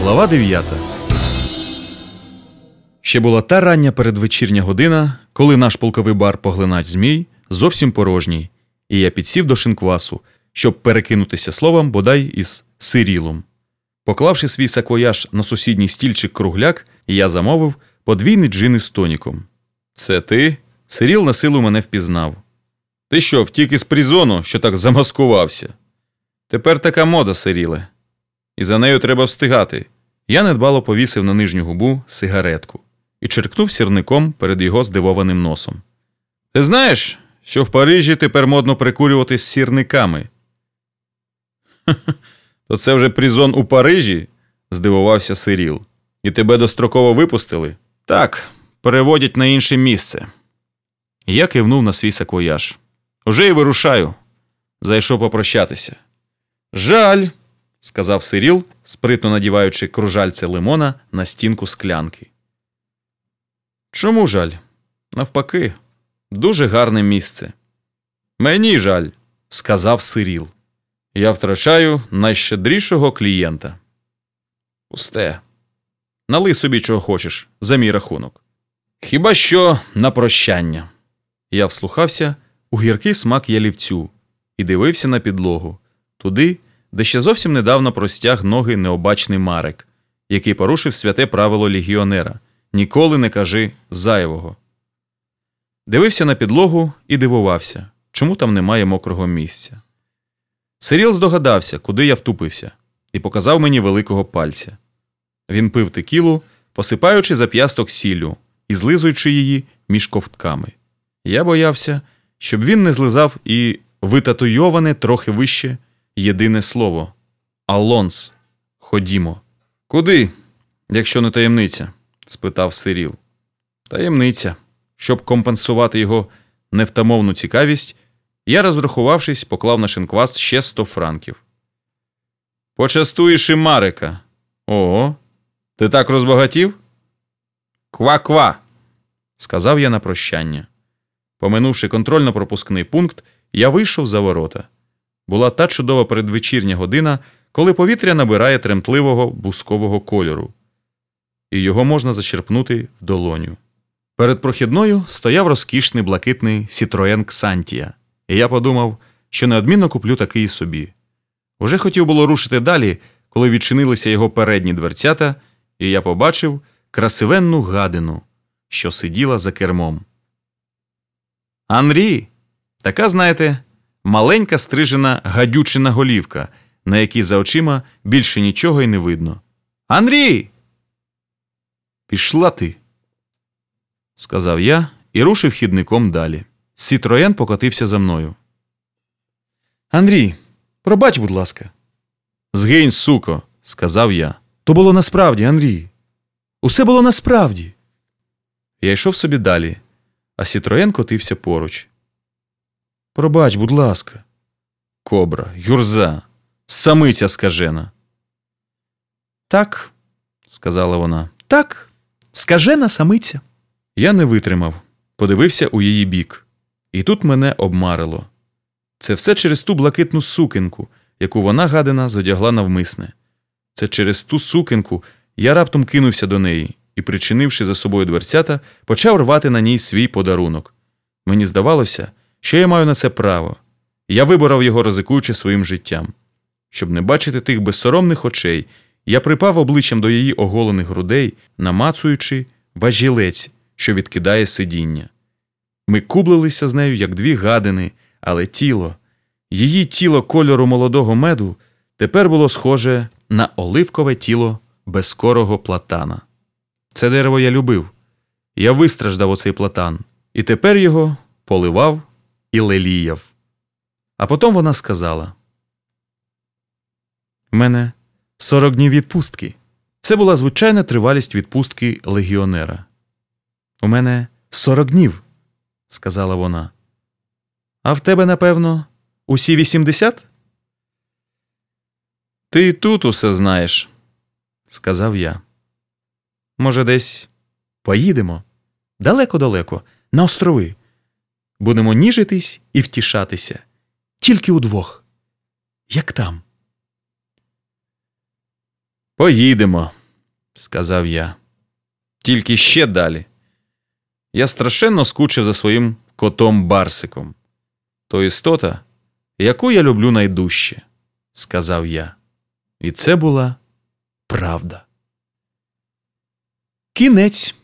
Глава 9. Ще була та рання передвечірня година, коли наш полковий бар поглинач змій зовсім порожній, і я підсів до шинквасу, щоб перекинутися словом бодай із Сирілом. Поклавши свій саквояж на сусідній стільчик кругляк, я замовив подвійний джин із тоніком. Це ти? Сиріл на силу мене впізнав. Ти що, втік із призону, що так замаскувався? Тепер така мода, Сиріле. І за нею треба встигати. Я недбало повісив на нижню губу сигаретку і черкнув сірником перед його здивованим носом. Ти знаєш, що в Парижі тепер модно прикурювати з сірниками? «Ха-ха, То це вже призон у Парижі? здивувався Сиріл. І тебе достроково випустили? Так, переводять на інше місце. Я кивнув на свій саквояж. Уже й вирушаю. Зайшов попрощатися. Жаль, сказав Сиріл, спритно надіваючи кружальце лимона на стінку склянки. Чому жаль? Навпаки, дуже гарне місце. Мені жаль, сказав Сиріл. Я втрачаю найщедрішого клієнта. Пусте. Налий собі чого хочеш, за мій рахунок. Хіба що на прощання. Я вслухався у гіркий смак ялівцю і дивився на підлогу, туди, де ще зовсім недавно простяг ноги необачний Марек, який порушив святе правило легіонера ніколи не кажи зайвого. Дивився на підлогу і дивувався, чому там немає мокрого місця. Сиріл здогадався, куди я втупився, і показав мені великого пальця. Він пив текілу, посипаючи зап'ясток сіллю і злизуючи її між ковтками. Я боявся, щоб він не злизав і витатуйоване трохи вище єдине слово Алонс. Ходімо. Куди, якщо не таємниця? спитав Сиріл. Таємниця. Щоб компенсувати його невтамовну цікавість, я, розрахувавшись, поклав на шинквас ще сто франків. Почастуєш і Марика. Ого, ти так розбагатів? Ква-ква, сказав я на прощання. Поминувши контрольно-пропускний пункт, я вийшов за ворота. Була та чудова передвечірня година, коли повітря набирає тремтливого бускового кольору, і його можна зачерпнути в долоню. Перед прохідною стояв розкішний блакитний Citroen Xantia, і я подумав, що неодмінно куплю такий собі. Уже хотів було рушити далі, коли відчинилися його передні дверцята, і я побачив красивенну гадину, що сиділа за кермом. Анрі, така, знаєте, маленька стрижена гадючина голівка, на якій за очима більше нічого й не видно. Андрій! Пішла ти, сказав я і рушив хідником далі. Сітроєн покотився за мною. Андрій, пробач, будь ласка. Згинь, суко, сказав я. То було насправді, Андрій. Усе було насправді. Я йшов собі далі, а Сітроєн котився поруч. Пробач, будь ласка. Кобра, гюрза, самиця скажена. Так, сказала вона. Так, скажена самиця. Я не витримав, подивився у її бік. І тут мене обмарило. Це все через ту блакитну сукенку, яку вона гадина задягла навмисне. Це через ту сукенку я раптом кинувся до неї і, причинивши за собою дверцята, почав рвати на ній свій подарунок. Мені здавалося, що я маю на це право. Я виборов його, ризикуючи своїм життям. Щоб не бачити тих безсоромних очей, я припав обличчям до її оголених грудей, намацуючи важілець, що відкидає сидіння. Ми кублилися з нею, як дві гадини, але тіло, її тіло кольору молодого меду тепер було схоже на оливкове тіло безкорого платана. Це дерево я любив. Я вистраждав оцей платан, і тепер його поливав і леліяв. А потім вона сказала: мене 40 днів відпустки. Це була звичайна тривалість відпустки легіонера. У мене 40 днів, сказала вона. А в тебе, напевно, усі 80? Ти тут усе знаєш, сказав я. Може, десь поїдемо далеко-далеко, на острови. Будемо ніжитись і втішатися. Тільки удвох. Як там. Поїдемо, сказав я. Тільки ще далі. Я страшенно скучив за своїм котом Барсиком. То істота, яку я люблю найдужче, сказав я. І це була правда. Кінець.